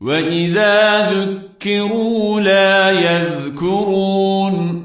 وإذا ذكروا لا يذكرون